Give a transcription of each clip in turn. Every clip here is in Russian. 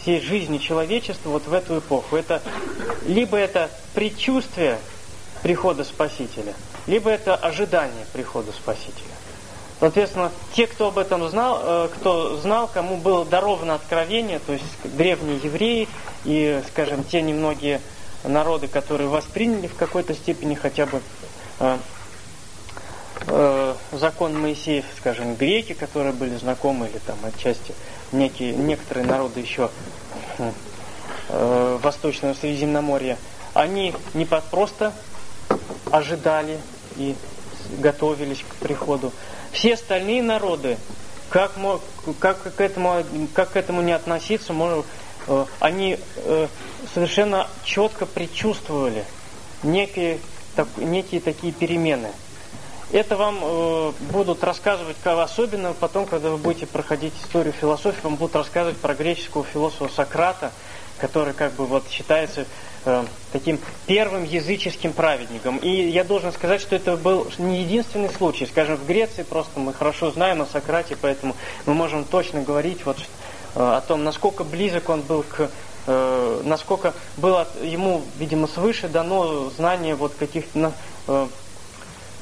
всей жизни человечества вот в эту эпоху. Это либо это предчувствие прихода Спасителя, либо это ожидание прихода Спасителя. Соответственно, те, кто об этом знал, э, кто знал, кому было даровано откровение, то есть древние евреи и, скажем, те немногие народы, которые восприняли в какой-то степени хотя бы э, закон Моисеев, скажем, греки, которые были знакомы, или там отчасти некие, некоторые народы еще э, Восточного Средиземноморья, они не просто ожидали и готовились к приходу. Все остальные народы, как, как, к, этому, как к этому не относиться, может, э, они э, совершенно четко предчувствовали некие, так, некие такие перемены. Это вам э, будут рассказывать, особенно потом, когда вы будете проходить историю философии, вам будут рассказывать про греческого философа Сократа, который как бы вот считается э, таким первым языческим праведником. И я должен сказать, что это был не единственный случай. Скажем, в Греции просто мы хорошо знаем о Сократе, поэтому мы можем точно говорить вот, э, о том, насколько близок он был к э, насколько было ему, видимо, свыше дано знание вот каких-то э,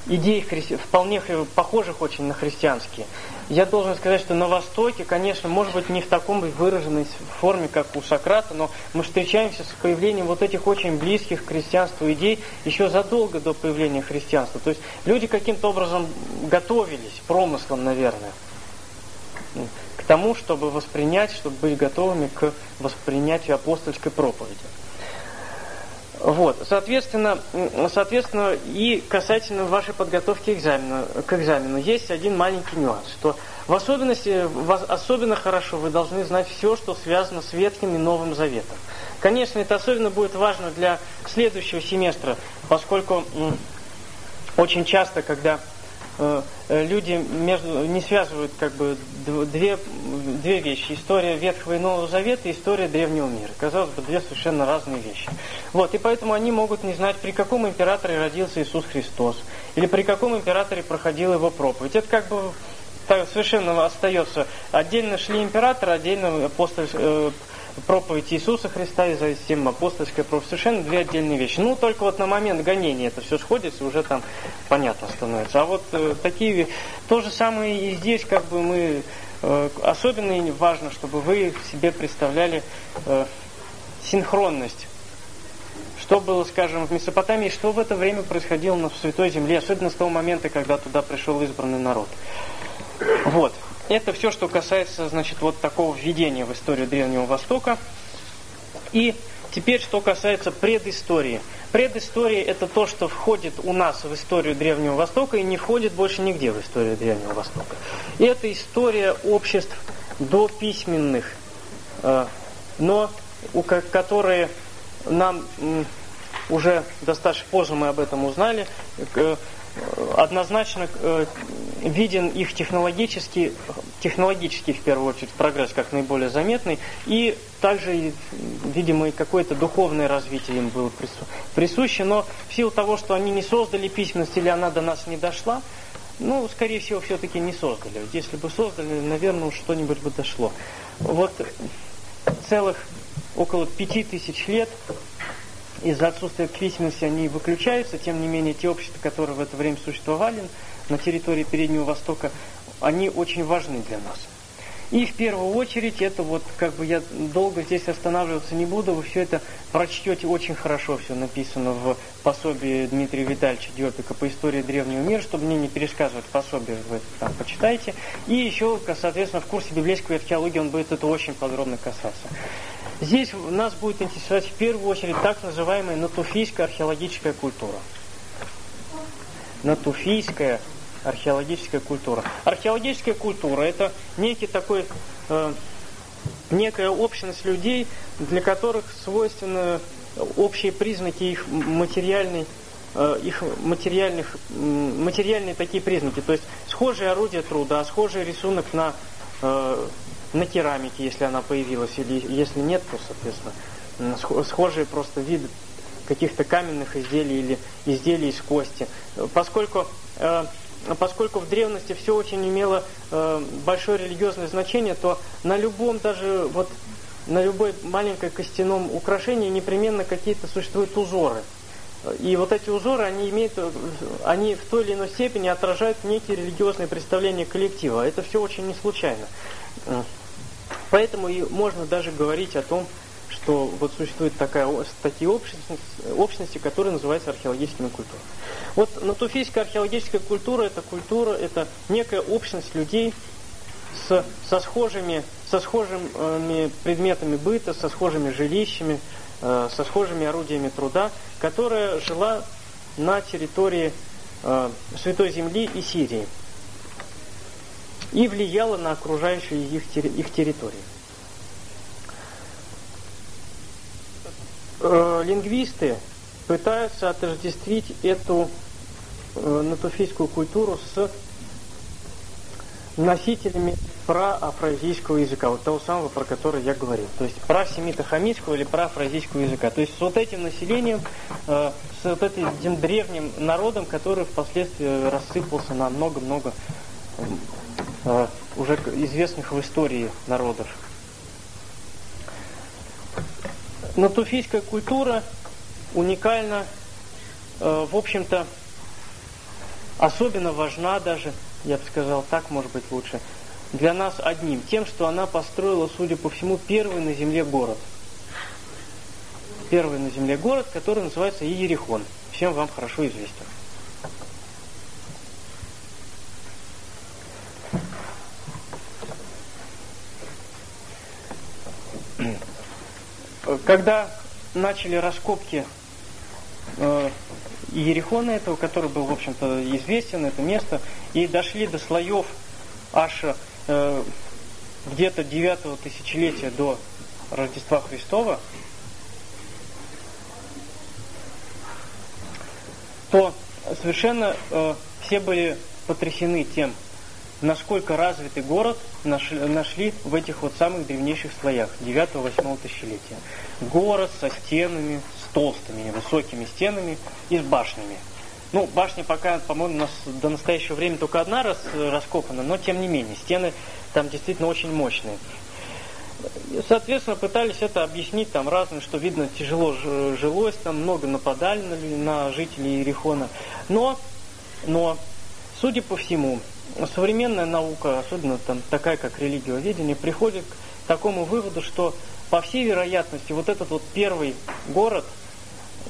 идей вполне похожих очень на христианские. Я должен сказать, что на Востоке, конечно, может быть не в таком выраженной форме, как у Сократа, но мы встречаемся с появлением вот этих очень близких к христианству идей еще задолго до появления христианства. То есть люди каким-то образом готовились, промыслом, наверное, к тому, чтобы воспринять, чтобы быть готовыми к воспринятию апостольской проповеди. Вот, соответственно, соответственно, и касательно вашей подготовки к экзамену, к экзамену, есть один маленький нюанс, что в особенности, особенно хорошо вы должны знать все, что связано с Ветхим и Новым Заветом. Конечно, это особенно будет важно для следующего семестра, поскольку очень часто, когда люди между, не связывают как бы две, две вещи. История Ветхого и Нового Завета и история древнего мира. Казалось бы, две совершенно разные вещи. Вот, и поэтому они могут не знать, при каком императоре родился Иисус Христос, или при каком императоре проходила его проповедь. Это как бы так совершенно остается. Отдельно шли императоры, отдельно апостоль, э, проповедь Иисуса Христа и затем апостольская проповедь. Совершенно две отдельные вещи. Ну, только вот на момент гонения это все сходится, уже там понятно становится. А вот э, такие... То же самое и здесь, как бы мы... Э, особенно важно, чтобы вы себе представляли э, синхронность что было, скажем, в Месопотамии, что в это время происходило на Святой Земле, особенно с того момента, когда туда пришел избранный народ. Вот. Это все, что касается, значит, вот такого введения в историю Древнего Востока. И теперь, что касается предыстории. Предыстория – это то, что входит у нас в историю Древнего Востока и не входит больше нигде в историю Древнего Востока. И это история обществ до письменных, э, но у которые нам уже достаточно позже мы об этом узнали, однозначно э, виден их технологический, технологический в первую очередь прогресс как наиболее заметный, и также, видимо, и какое-то духовное развитие им было присуще, но в силу того, что они не создали письменность или она до нас не дошла, ну, скорее всего, все-таки не создали. Если бы создали, наверное, что-нибудь бы дошло. Вот целых около пяти тысяч лет из-за отсутствия письменности они выключаются, тем не менее те общества, которые в это время существовали на территории Переднего Востока, они очень важны для нас. И в первую очередь, это вот, как бы я долго здесь останавливаться не буду, вы все это прочтете очень хорошо, все написано в пособии Дмитрия Витальевича Диопика по истории древнего мира, чтобы мне не пересказывать пособие, вы это там почитайте. И еще, соответственно, в курсе библейской археологии он будет это очень подробно касаться. Здесь нас будет интересовать в первую очередь так называемая натуфийская археологическая культура. Натуфийская археологическая культура. Археологическая культура это некий такой, э, некая общность людей, для которых свойственны общие признаки их материальной э, их материальных, материальные такие признаки, то есть схожие орудия труда, схожий рисунок на э, на керамике, если она появилась, или если нет, то, соответственно, схожие просто виды каких-то каменных изделий или изделий из кости. Поскольку, э, поскольку в древности все очень имело э, большое религиозное значение, то на любом даже вот на любой маленькой костяном украшении непременно какие-то существуют узоры. И вот эти узоры, они имеют, они в той или иной степени отражают некие религиозные представления коллектива. Это все очень не случайно. Поэтому и можно даже говорить о том, что вот существует такая, такие общности, общности, которые называются археологическими культурами. Вот натуфийская археологическая культура – это культура, это некая общность людей с, со, схожими, со схожими предметами быта, со схожими жилищами, э, со схожими орудиями труда, которая жила на территории э, Святой Земли и Сирии и влияла на окружающие их, их территории. Э, лингвисты пытаются отождествить эту э, натуфийскую культуру с носителями проафразийского языка, вот того самого, про который я говорил. То есть про семито-хамитского или про афразийского языка. То есть с вот этим населением, э, с вот этим древним народом, который впоследствии рассыпался на много-много э, уже известных в истории народов. Натуфийская культура уникальна, э, в общем-то, особенно важна даже, я бы сказал, так может быть лучше, для нас одним, тем, что она построила, судя по всему, первый на земле город. Первый на земле город, который называется Иерихон. Всем вам хорошо известен. Когда начали раскопки э, Иерихона этого, который был, в общем-то, известен, это место, и дошли до слоев аж э, где-то 9 тысячелетия до Рождества Христова, то совершенно э, все были потрясены тем, насколько развитый город нашли, в этих вот самых древнейших слоях 9-8 тысячелетия. Город со стенами, с толстыми, высокими стенами и с башнями. Ну, башня пока, по-моему, у нас до настоящего времени только одна раз раскопана, но тем не менее, стены там действительно очень мощные. Соответственно, пытались это объяснить там разные, что видно тяжело жилось, там много нападали на, на жителей Иерихона. Но, но, судя по всему, современная наука, особенно там такая, как религиоведение, приходит к такому выводу, что по всей вероятности вот этот вот первый город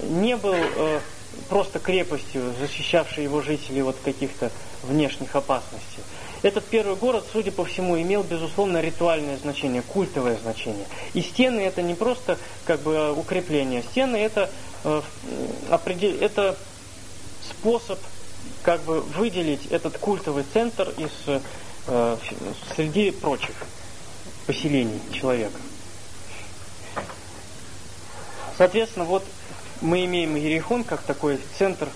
не был э, просто крепостью, защищавшей его жителей от каких-то внешних опасностей. Этот первый город, судя по всему, имел, безусловно, ритуальное значение, культовое значение. И стены это не просто как бы укрепление. Стены это, э, определ... это способ как бы выделить этот культовый центр из э, среди прочих поселений человека. Соответственно, вот мы имеем Ерехон как такой центр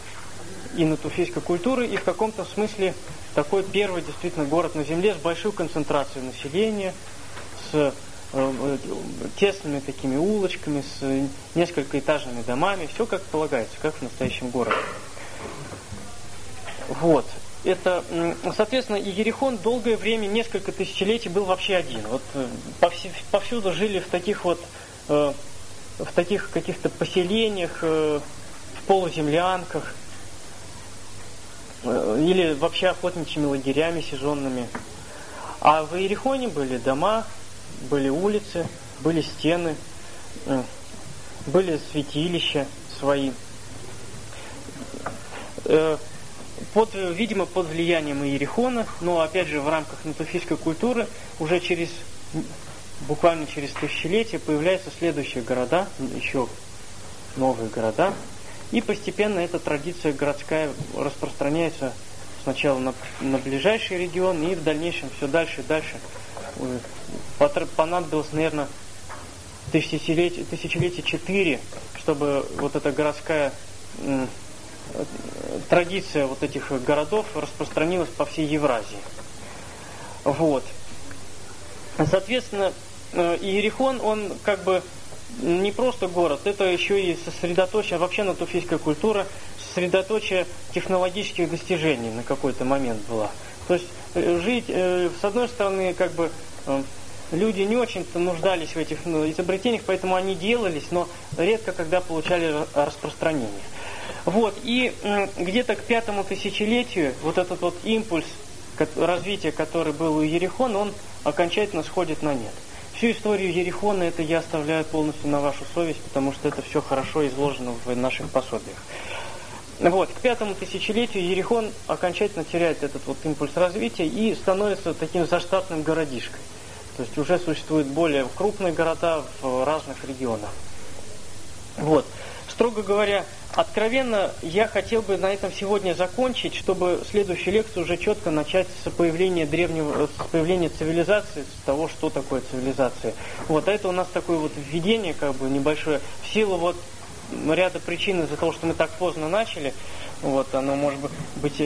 инотуфийской культуры и в каком-то смысле такой первый действительно город на земле с большой концентрацией населения, с э, э тесными такими улочками, с несколько этажными домами, все как полагается, как в настоящем городе. Вот. Это, соответственно, Иерихон долгое время, несколько тысячелетий был вообще один. Вот э, повсюду жили в таких вот, э, в таких каких-то поселениях, э, в полуземлянках, или вообще охотничьими лагерями сезонными. А в Иерихоне были дома, были улицы, были стены, были святилища свои под, видимо, под влиянием Иерихона, но опять же в рамках натуфийской культуры уже через буквально через тысячелетия появляются следующие города, еще новые города, и постепенно эта традиция городская распространяется сначала на, на ближайший регион, и в дальнейшем все дальше и дальше. Понадобилось, наверное, тысячелетие, тысячелетие четыре, чтобы вот эта городская традиция вот этих городов распространилась по всей Евразии. Вот. Соответственно, э, Иерихон, он как бы не просто город, это еще и сосредоточие, вообще натуфийская культура, сосредоточие технологических достижений на какой-то момент была. То есть э, жить, э, с одной стороны, как бы люди не очень-то нуждались в этих ну, изобретениях, поэтому они делались, но редко когда получали распространение. Вот, и где-то к пятому тысячелетию вот этот вот импульс развития, который был у Ерехона, он окончательно сходит на нет. Всю историю Ерехона это я оставляю полностью на вашу совесть, потому что это все хорошо изложено в наших пособиях. Вот, к пятому тысячелетию Ерехон окончательно теряет этот вот импульс развития и становится таким заштатным городишкой. То есть уже существуют более крупные города в разных регионах. Вот. Строго говоря, откровенно, я хотел бы на этом сегодня закончить, чтобы следующую лекцию уже четко начать с появления древнего, с появления цивилизации, с того, что такое цивилизация. Вот, а это у нас такое вот введение, как бы, небольшое, в силу вот ряда причин из-за того, что мы так поздно начали, вот, оно может быть